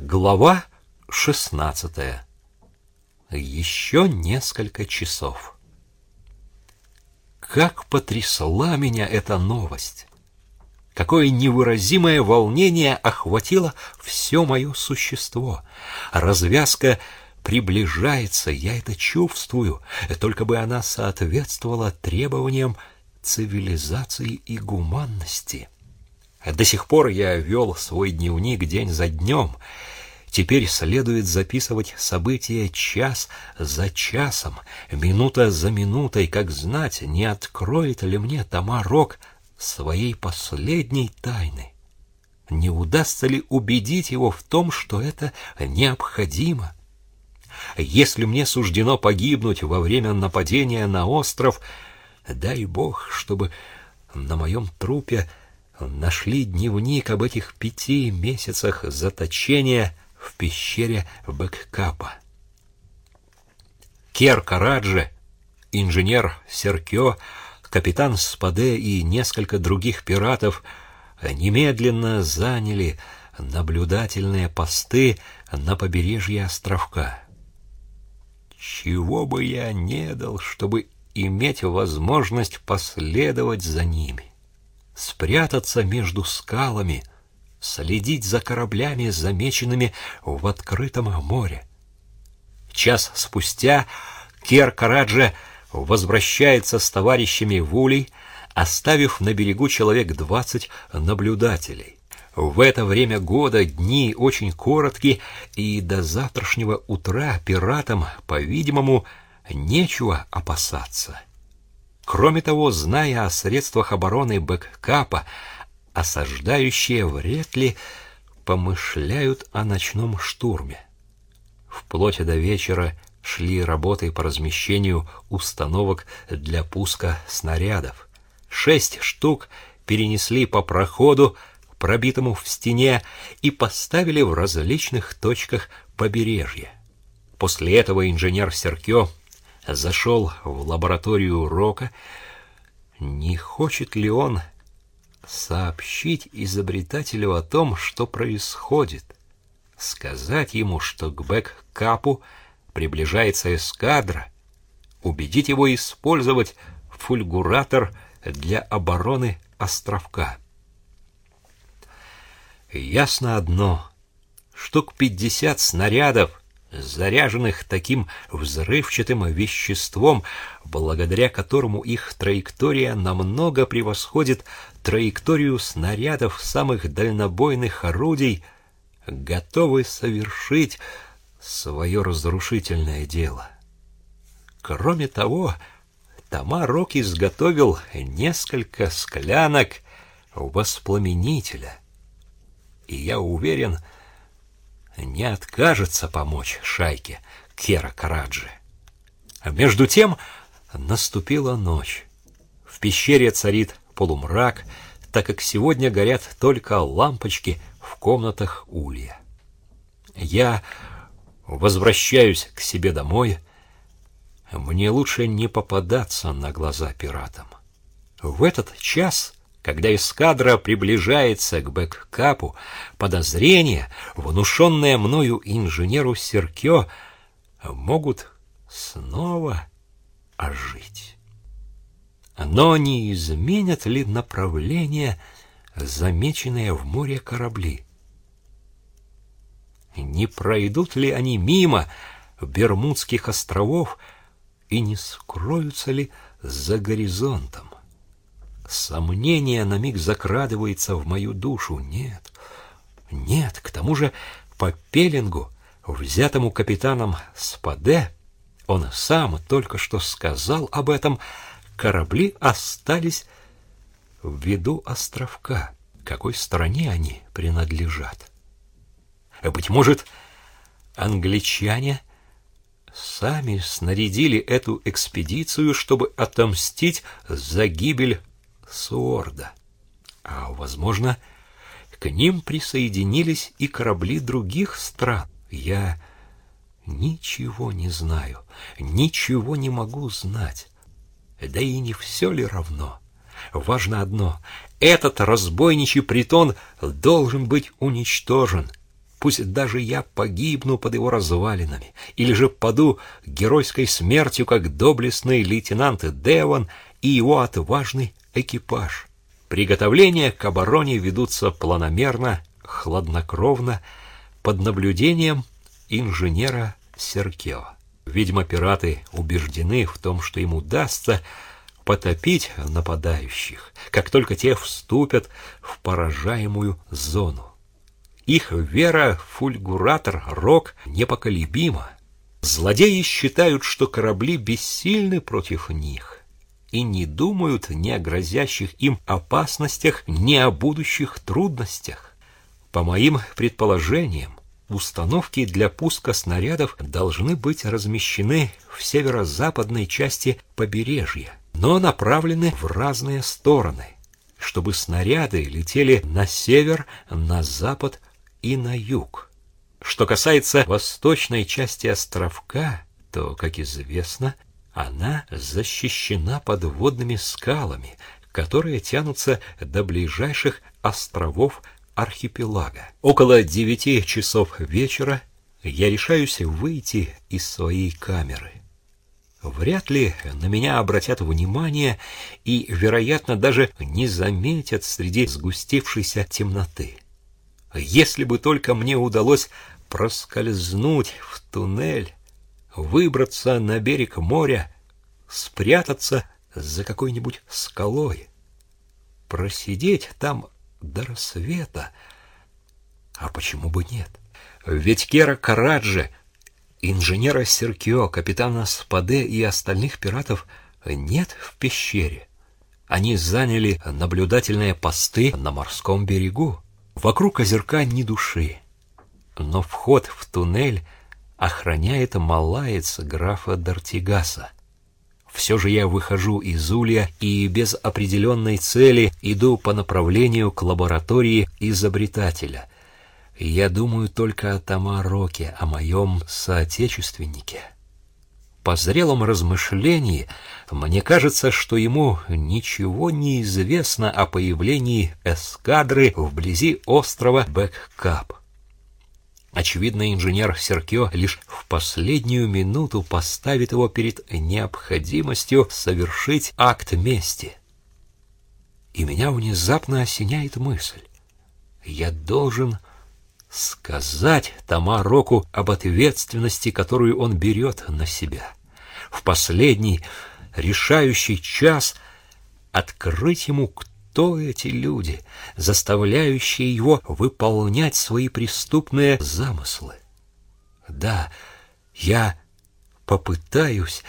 Глава шестнадцатая. Еще несколько часов. Как потрясла меня эта новость! Какое невыразимое волнение охватило все мое существо. Развязка приближается, я это чувствую, только бы она соответствовала требованиям цивилизации и гуманности. До сих пор я вел свой дневник день за днем. Теперь следует записывать события час за часом, минута за минутой, как знать, не откроет ли мне Тамарок своей последней тайны. Не удастся ли убедить его в том, что это необходимо? Если мне суждено погибнуть во время нападения на остров, дай бог, чтобы на моем трупе нашли дневник об этих пяти месяцах заточения в пещере Бэккапа. Кер Караджи, инженер Серкё, капитан Спаде и несколько других пиратов немедленно заняли наблюдательные посты на побережье островка. Чего бы я не дал, чтобы иметь возможность последовать за ними спрятаться между скалами, следить за кораблями, замеченными в открытом море. Час спустя Кер Караджа возвращается с товарищами в Улей, оставив на берегу человек двадцать наблюдателей. В это время года дни очень короткие, и до завтрашнего утра пиратам, по-видимому, нечего опасаться. Кроме того, зная о средствах обороны бэккапа, осаждающие вряд ли помышляют о ночном штурме. Вплоть до вечера шли работы по размещению установок для пуска снарядов. Шесть штук перенесли по проходу, пробитому в стене, и поставили в различных точках побережья. После этого инженер Серкё зашел в лабораторию Рока, не хочет ли он сообщить изобретателю о том, что происходит, сказать ему, что к Бэк-Капу приближается эскадра, убедить его использовать фульгуратор для обороны островка. Ясно одно, штук пятьдесят снарядов заряженных таким взрывчатым веществом, благодаря которому их траектория намного превосходит траекторию снарядов самых дальнобойных орудий, готовы совершить свое разрушительное дело. Кроме того, Тамарок изготовил несколько склянок воспламенителя, и я уверен, что не откажется помочь шайке Кера Караджи. А между тем наступила ночь. В пещере царит полумрак, так как сегодня горят только лампочки в комнатах улья. Я возвращаюсь к себе домой. Мне лучше не попадаться на глаза пиратам. В этот час когда эскадра приближается к бэккапу, подозрения, внушенные мною инженеру Серкё, могут снова ожить. Но не изменят ли направление замеченные в море корабли? Не пройдут ли они мимо Бермудских островов и не скроются ли за горизонтом? Сомнение на миг закрадывается в мою душу. Нет, нет, к тому же по пеленгу, взятому капитаном Спаде, он сам только что сказал об этом, корабли остались в виду островка. Какой стране они принадлежат? Быть может, англичане сами снарядили эту экспедицию, чтобы отомстить за гибель Суорда. А, возможно, к ним присоединились и корабли других стран. Я ничего не знаю, ничего не могу знать. Да и не все ли равно? Важно одно — этот разбойничий притон должен быть уничтожен. Пусть даже я погибну под его развалинами, или же паду геройской смертью, как доблестный лейтенант Деван и его отважный экипаж. Приготовления к обороне ведутся планомерно, хладнокровно, под наблюдением инженера Серкео. Видимо, пираты убеждены в том, что им удастся потопить нападающих, как только те вступят в поражаемую зону. Их вера фульгуратор рок непоколебима. Злодеи считают, что корабли бессильны против них и не думают ни о грозящих им опасностях, ни о будущих трудностях. По моим предположениям, установки для пуска снарядов должны быть размещены в северо-западной части побережья, но направлены в разные стороны, чтобы снаряды летели на север, на запад и на юг. Что касается восточной части островка, то, как известно, она защищена подводными скалами, которые тянутся до ближайших островов архипелага. Около девяти часов вечера я решаюсь выйти из своей камеры. Вряд ли на меня обратят внимание и, вероятно, даже не заметят среди сгустившейся темноты. Если бы только мне удалось проскользнуть в туннель, выбраться на берег моря, спрятаться за какой-нибудь скалой, просидеть там до рассвета. А почему бы нет? Ведь Кера Караджи, инженера Серкио, капитана Спаде и остальных пиратов нет в пещере. Они заняли наблюдательные посты на морском берегу. Вокруг озерка ни души, но вход в туннель охраняет малаец графа Дартигаса. Все же я выхожу из улья и без определенной цели иду по направлению к лаборатории изобретателя. Я думаю только о Тамароке, о моем соотечественнике. По зрелом размышлении мне кажется, что ему ничего не известно о появлении эскадры вблизи острова Бэккап. Очевидно, инженер Серкио лишь в последнюю минуту поставит его перед необходимостью совершить акт мести. И меня внезапно осеняет мысль. Я должен сказать Тамароку об ответственности, которую он берет на себя в последний решающий час открыть ему, кто эти люди, заставляющие его выполнять свои преступные замыслы. Да, я попытаюсь,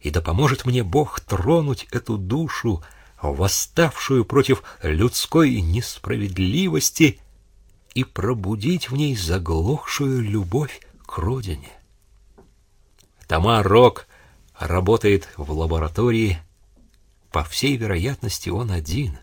и да поможет мне Бог тронуть эту душу, восставшую против людской несправедливости, и пробудить в ней заглохшую любовь к родине. Тома Рок работает в лаборатории. По всей вероятности, он один,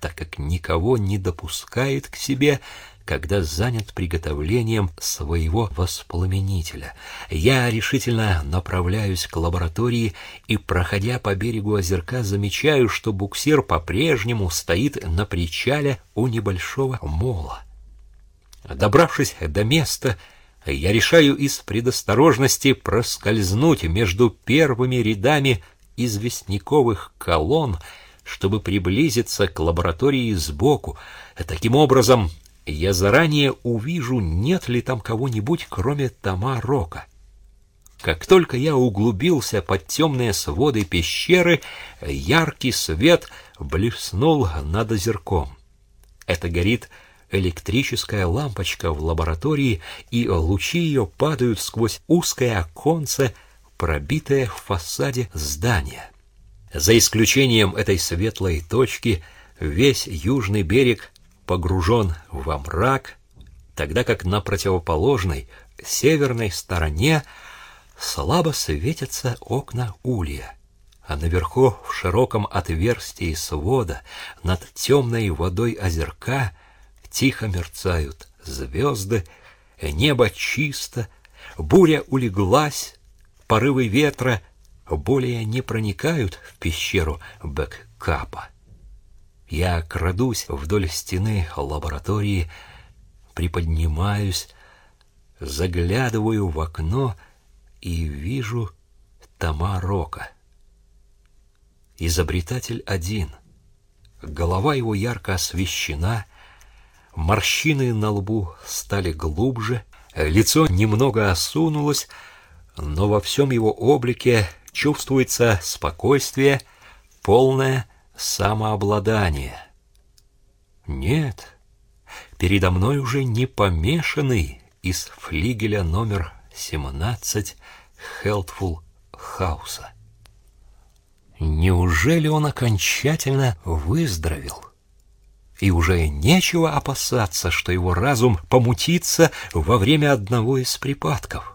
так как никого не допускает к себе, когда занят приготовлением своего воспламенителя. Я решительно направляюсь к лаборатории и, проходя по берегу озерка, замечаю, что буксир по-прежнему стоит на причале у небольшого мола. Добравшись до места, я решаю из предосторожности проскользнуть между первыми рядами известняковых колонн, чтобы приблизиться к лаборатории сбоку. Таким образом, я заранее увижу, нет ли там кого-нибудь, кроме Тома Рока. Как только я углубился под темные своды пещеры, яркий свет блеснул над озерком. Это горит электрическая лампочка в лаборатории, и лучи ее падают сквозь узкое оконце, пробитое в фасаде здания. За исключением этой светлой точки, весь южный берег погружен во мрак, тогда как на противоположной, северной стороне слабо светятся окна улья а наверху в широком отверстии свода над темной водой озерка Тихо мерцают звезды, небо чисто, буря улеглась, порывы ветра более не проникают в пещеру Бэккапа. Я крадусь вдоль стены лаборатории, приподнимаюсь, заглядываю в окно и вижу Тома Рока. Изобретатель один. Голова его ярко освещена, морщины на лбу стали глубже, лицо немного осунулось, но во всем его облике чувствуется спокойствие, полное самообладание. Нет, передо мной уже не помешанный из флигеля номер 17 Хелтфул Хауса. Неужели он окончательно выздоровел? И уже нечего опасаться, что его разум помутится во время одного из припадков.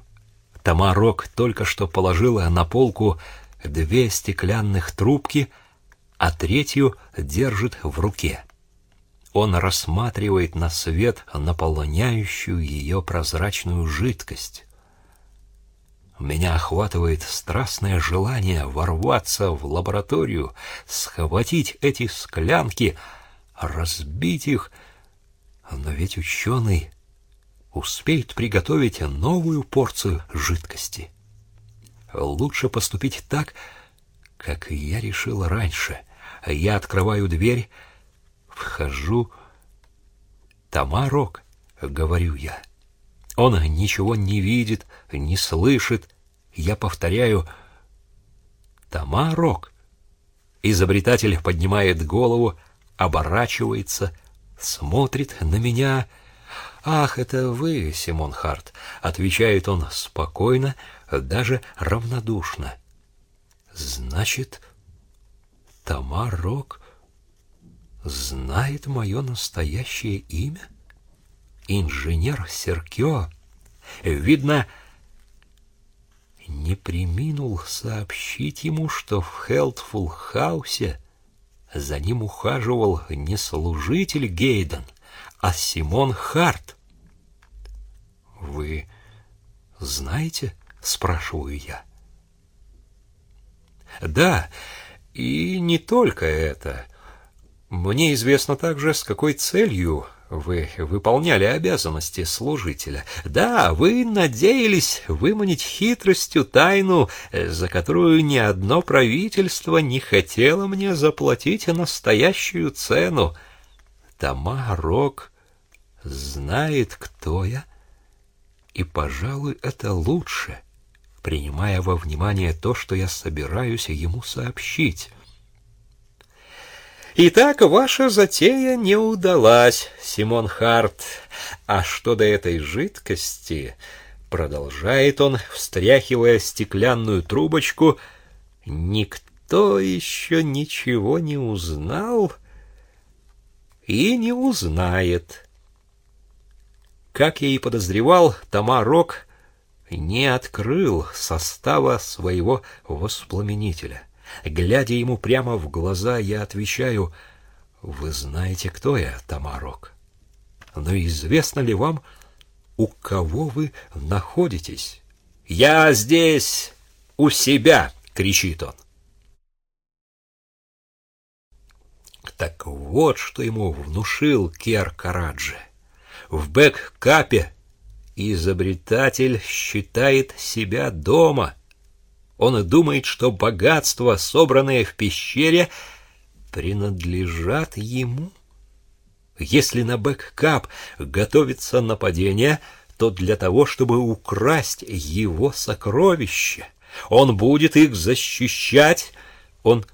Тамарок только что положила на полку две стеклянных трубки, а третью держит в руке. Он рассматривает на свет наполняющую ее прозрачную жидкость. Меня охватывает страстное желание ворваться в лабораторию, схватить эти склянки, разбить их. Но ведь ученый успеет приготовить новую порцию жидкости. Лучше поступить так, как я решил раньше. Я открываю дверь, вхожу. «Тамарок», — говорю я. Он ничего не видит, не слышит. Я повторяю «Тамарок». Изобретатель поднимает голову, оборачивается, смотрит на меня. «Ах, это вы, Симон Харт», — отвечает он спокойно, даже равнодушно. «Значит, Тамарок знает мое настоящее имя?» инженер Серкио, видно, не приминул сообщить ему, что в Хелтфул-хаусе за ним ухаживал не служитель Гейден, а Симон Харт. «Вы знаете?» — спрашиваю я. «Да, и не только это. Мне известно также, с какой целью вы выполняли обязанности служителя. Да, вы надеялись выманить хитростью тайну, за которую ни одно правительство не хотело мне заплатить настоящую цену. Тамарок знает, кто я, и, пожалуй, это лучше, принимая во внимание то, что я собираюсь ему сообщить. Итак, ваша затея не удалась, Симон Харт. А что до этой жидкости, продолжает он, встряхивая стеклянную трубочку, никто еще ничего не узнал и не узнает. Как я и подозревал, Тамарок не открыл состава своего воспламенителя. Глядя ему прямо в глаза, я отвечаю, «Вы знаете, кто я, Тамарок. Но известно ли вам, у кого вы находитесь?» «Я здесь, у себя!» — кричит он. Так вот, что ему внушил Кер Караджи. В Бэк-Капе изобретатель считает себя дома — он думает, что богатства, собранные в пещере, принадлежат ему. Если на бэккап готовится нападение, то для того, чтобы украсть его сокровища. Он будет их защищать, он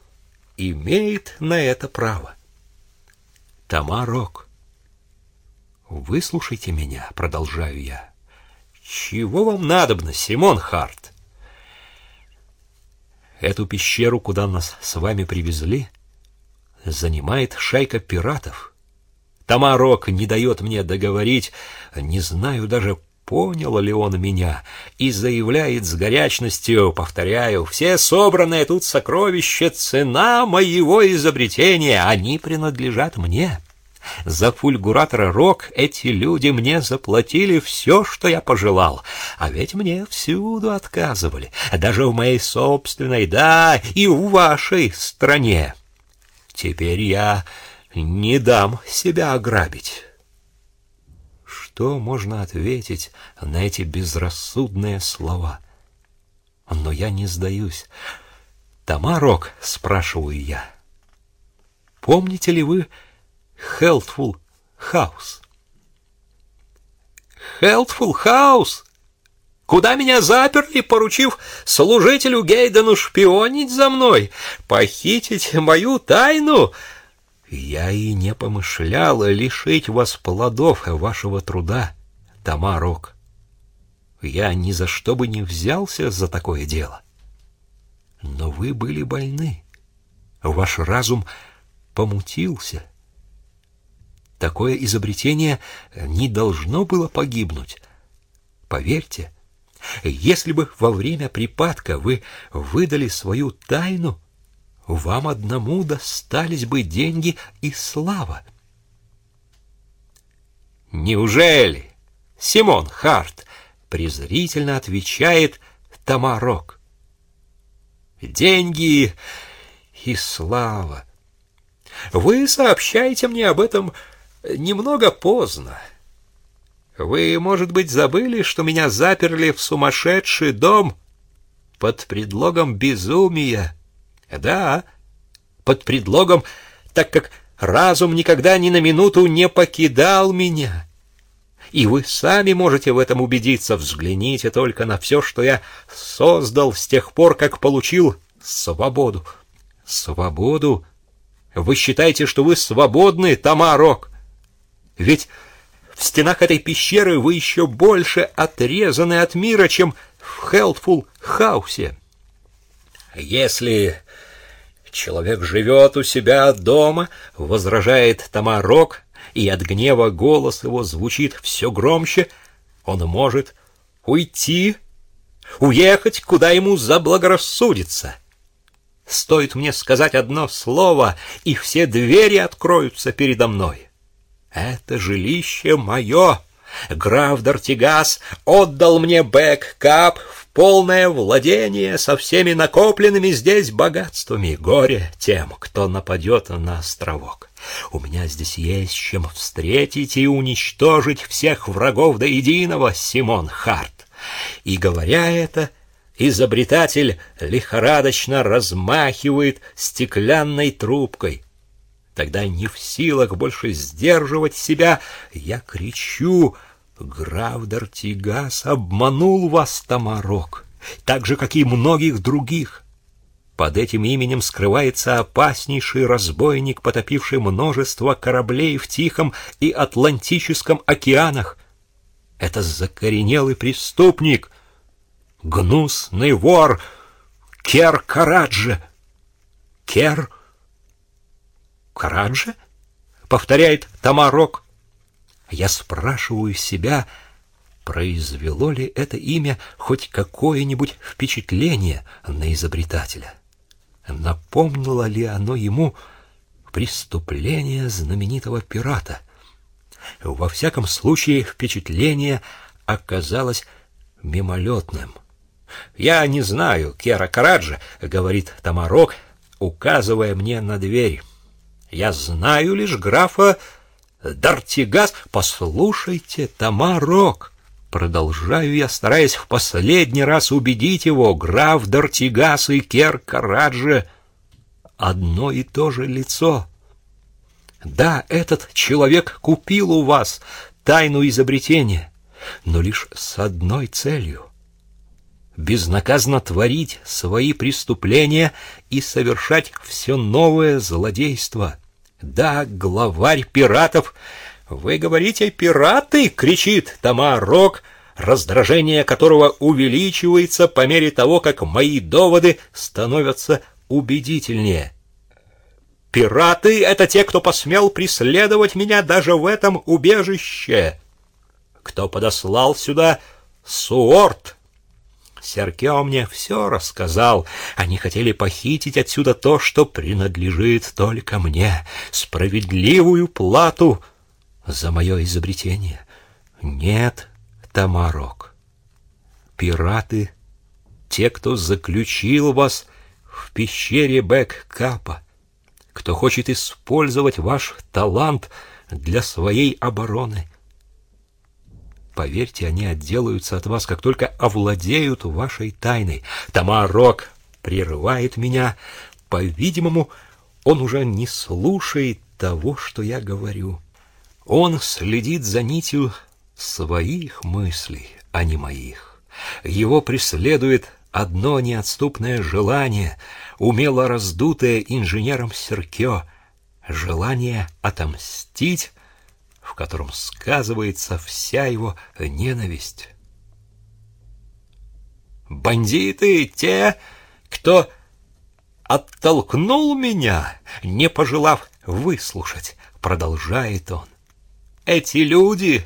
имеет на это право. Тамарок, выслушайте меня, продолжаю я. Чего вам надобно, Симон Харт? Эту пещеру, куда нас с вами привезли, занимает шайка пиратов. Тамарок не дает мне договорить, не знаю даже, понял ли он меня, и заявляет с горячностью, повторяю, все собранные тут сокровища — цена моего изобретения, они принадлежат мне. За фульгуратор Рок эти люди мне заплатили все, что я пожелал. А ведь мне всюду отказывали, даже в моей собственной, да, и в вашей стране. Теперь я не дам себя ограбить. что можно ответить на эти безрассудные слова. Но я не сдаюсь. «Тамарок», — спрашиваю я, — «помните ли вы Хелтфул Хаус?» «Хелтфул Хаус?» Куда меня заперли, поручив служителю Гейдену шпионить за мной, похитить мою тайну? Я и не помышляла лишить вас плодов вашего труда, Тамарок. Я ни за что бы не взялся за такое дело. Но вы были больны. Ваш разум помутился. Такое изобретение не должно было погибнуть. Поверьте, если бы во время припадка вы выдали свою тайну, вам одному достались бы деньги и слава. Неужели? Симон Харт презрительно отвечает Тамарок. Деньги и слава. Вы сообщаете мне об этом немного поздно. Вы, может быть, забыли, что меня заперли в сумасшедший дом под предлогом безумия? Да, под предлогом, так как разум никогда ни на минуту не покидал меня. И вы сами можете в этом убедиться. Взгляните только на все, что я создал с тех пор, как получил свободу. Свободу? Вы считаете, что вы свободны, Тамарок? Ведь в стенах этой пещеры вы еще больше отрезаны от мира, чем в Хелтфул Хаусе. Если человек живет у себя дома, возражает Тома Рок, и от гнева голос его звучит все громче, он может уйти, уехать, куда ему заблагорассудится. Стоит мне сказать одно слово, и все двери откроются передо мной. Это жилище мое. Граф д'Артигас отдал мне Бэк-Кап в полное владение со всеми накопленными здесь богатствами. Горе тем, кто нападет на островок. У меня здесь есть чем встретить и уничтожить всех врагов до единого, Симон Харт. И говоря это, изобретатель лихорадочно размахивает стеклянной трубкой. Тогда не в силах больше сдерживать себя, я кричу, граф Дартигас обманул вас, Тамарок, так же, как и многих других. Под этим именем скрывается опаснейший разбойник, потопивший множество кораблей в Тихом и Атлантическом океанах. Это закоренелый преступник, гнусный вор Кер Караджа. Кер Караджа? Повторяет Тамарок. Я спрашиваю себя, произвело ли это имя хоть какое-нибудь впечатление на изобретателя. Напомнило ли оно ему преступление знаменитого пирата? Во всяком случае, впечатление оказалось мимолетным. «Я не знаю Кера Караджа», — говорит Тамарок, указывая мне на дверь. Я знаю лишь графа Дартигас. Послушайте, Тамарок, продолжаю я, стараясь в последний раз убедить его, граф Дартигас и Кер Караджи одно и то же лицо. Да, этот человек купил у вас тайну изобретения, но лишь с одной целью — безнаказанно творить свои преступления и совершать все новое злодейство — да, главарь пиратов. Вы говорите пираты, кричит Тамарок, раздражение которого увеличивается по мере того, как мои доводы становятся убедительнее. Пираты — это те, кто посмел преследовать меня даже в этом убежище. Кто подослал сюда Суорт? Серкео мне все рассказал. Они хотели похитить отсюда то, что принадлежит только мне, справедливую плату за мое изобретение. Нет, Тамарок, пираты — те, кто заключил вас в пещере Бэк-Капа, кто хочет использовать ваш талант для своей обороны. Поверьте, они отделаются от вас, как только овладеют вашей тайной. Тамарок прерывает меня. По-видимому, он уже не слушает того, что я говорю. Он следит за нитью своих мыслей, а не моих. Его преследует одно неотступное желание, умело раздутое инженером Серкё, желание отомстить в котором сказывается вся его ненависть. Бандиты те, кто оттолкнул меня, не пожелав выслушать, продолжает он. Эти люди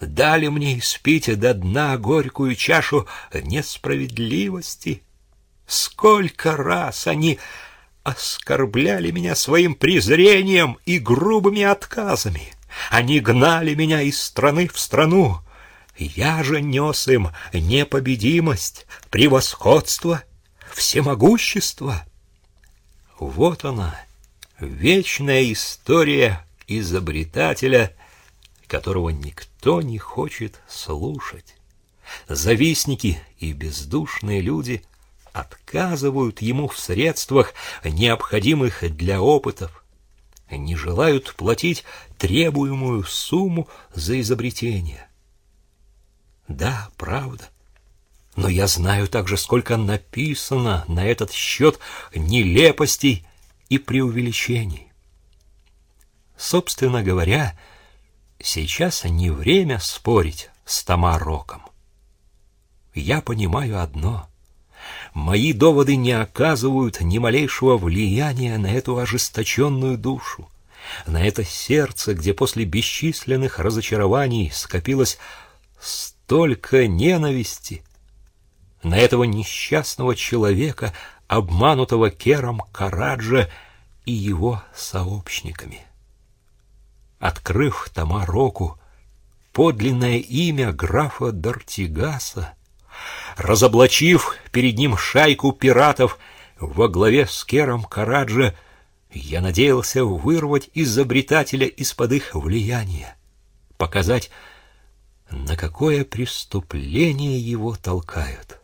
дали мне испить до дна горькую чашу несправедливости. Сколько раз они оскорбляли меня своим презрением и грубыми отказами. Они гнали меня из страны в страну. Я же нес им непобедимость, превосходство, всемогущество. Вот она, вечная история изобретателя, которого никто не хочет слушать. Завистники и бездушные люди отказывают ему в средствах, необходимых для опытов, не желают платить требуемую сумму за изобретение. Да, правда. Но я знаю также, сколько написано на этот счет нелепостей и преувеличений. Собственно говоря, сейчас не время спорить с Тамароком. Я понимаю одно — Мои доводы не оказывают ни малейшего влияния на эту ожесточенную душу, на это сердце, где после бесчисленных разочарований скопилось столько ненависти, на этого несчастного человека, обманутого Кером Караджа и его сообщниками. Открыв Тамароку подлинное имя графа Дортигаса, разоблачив перед ним шайку пиратов во главе с Кером Караджа, я надеялся вырвать изобретателя из-под их влияния, показать, на какое преступление его толкают.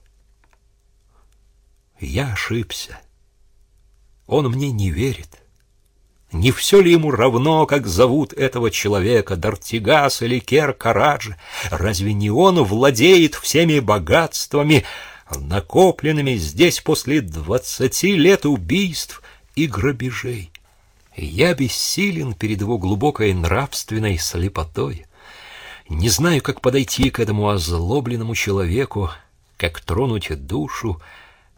Я ошибся. Он мне не верит. Не все ли ему равно, как зовут этого человека, Дартигас или Кер Караджи? Разве не он владеет всеми богатствами, накопленными здесь после двадцати лет убийств и грабежей? Я бессилен перед его глубокой нравственной слепотой. Не знаю, как подойти к этому озлобленному человеку, как тронуть душу,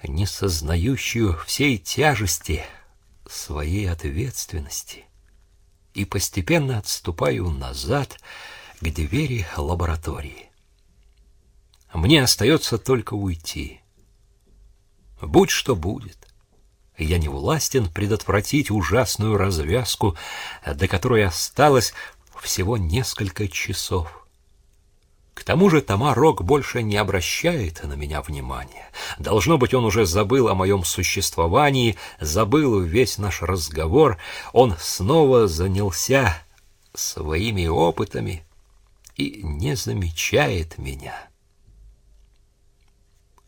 не сознающую всей тяжести своей ответственности и постепенно отступаю назад к двери лаборатории. Мне остается только уйти. Будь что будет. Я не властен предотвратить ужасную развязку, до которой осталось всего несколько часов. К тому же Тамарок больше не обращает на меня внимания. Должно быть, он уже забыл о моем существовании, забыл весь наш разговор. Он снова занялся своими опытами и не замечает меня.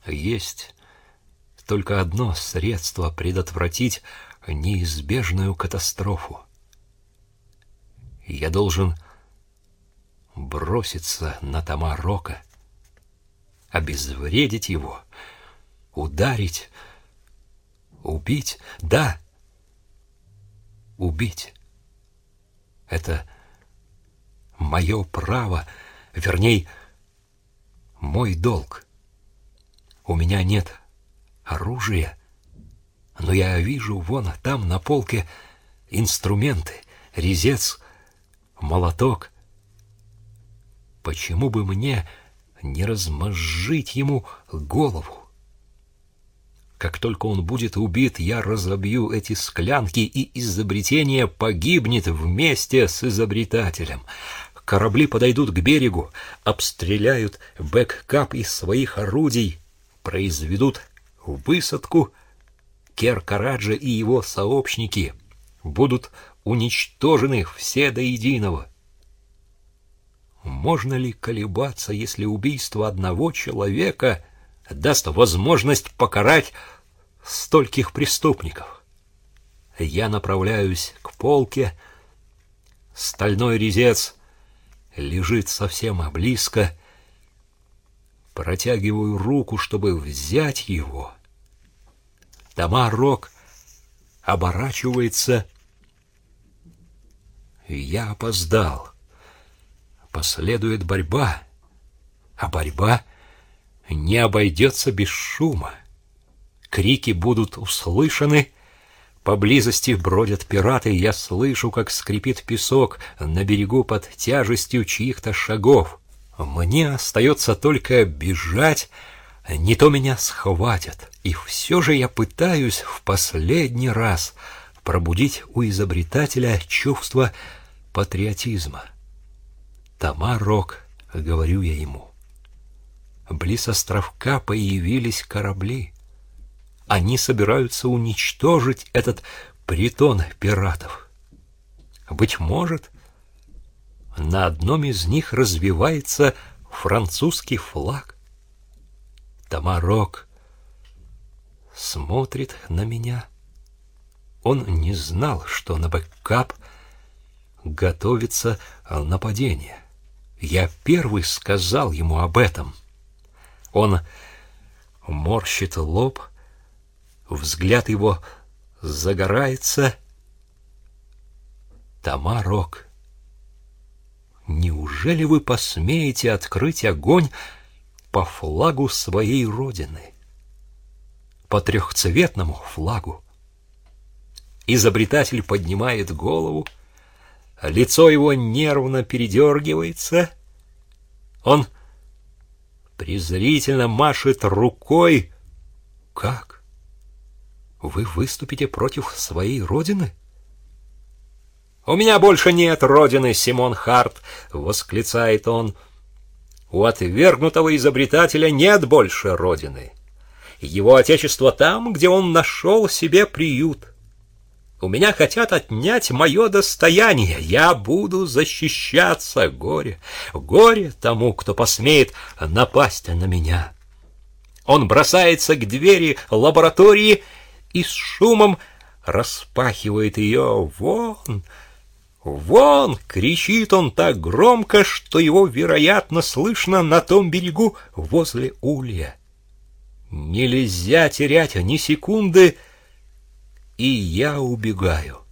Есть только одно средство предотвратить неизбежную катастрофу. Я должен броситься на Тамарока, обезвредить его, ударить, убить, да, убить. Это мое право, верней, мой долг. У меня нет оружия, но я вижу вон там на полке инструменты, резец, молоток, Почему бы мне не размозжить ему голову? Как только он будет убит, я разобью эти склянки, и изобретение погибнет вместе с изобретателем. Корабли подойдут к берегу, обстреляют бэккап из своих орудий, произведут высадку. Кер-Караджа и его сообщники будут уничтожены все до единого. Можно ли колебаться, если убийство одного человека даст возможность покарать стольких преступников? Я направляюсь к полке. Стальной резец лежит совсем близко. Протягиваю руку, чтобы взять его. Тамарок оборачивается. Я опоздал. Последует борьба, а борьба не обойдется без шума. Крики будут услышаны, поблизости бродят пираты, я слышу, как скрипит песок на берегу под тяжестью чьих-то шагов. Мне остается только бежать, не то меня схватят. И все же я пытаюсь в последний раз пробудить у изобретателя чувство патриотизма. Тамарок, говорю я ему. Вблизи островка появились корабли. Они собираются уничтожить этот притон пиратов. Быть может, на одном из них развевается французский флаг. Тома Рок смотрит на меня. Он не знал, что на Бэк-Кап готовится нападение. Я первый сказал ему об этом. Он морщит лоб, взгляд его загорается. Тамарок, неужели вы посмеете открыть огонь по флагу своей родины? По трехцветному флагу. Изобретатель поднимает голову, лицо его нервно передергивается. Он презрительно машет рукой. Как? Вы выступите против своей родины? У меня больше нет родины, Симон Харт, восклицает он. У отвергнутого изобретателя нет больше родины. Его отечество там, где он нашел себе приют. У меня хотят отнять мое достояние. Я буду защищаться, горе. Горе тому, кто посмеет напасть на меня. Он бросается к двери лаборатории и с шумом распахивает ее. Вон, вон, кричит он так громко, что его, вероятно, слышно на том берегу возле улья. Нельзя терять ни секунды, и я убегаю.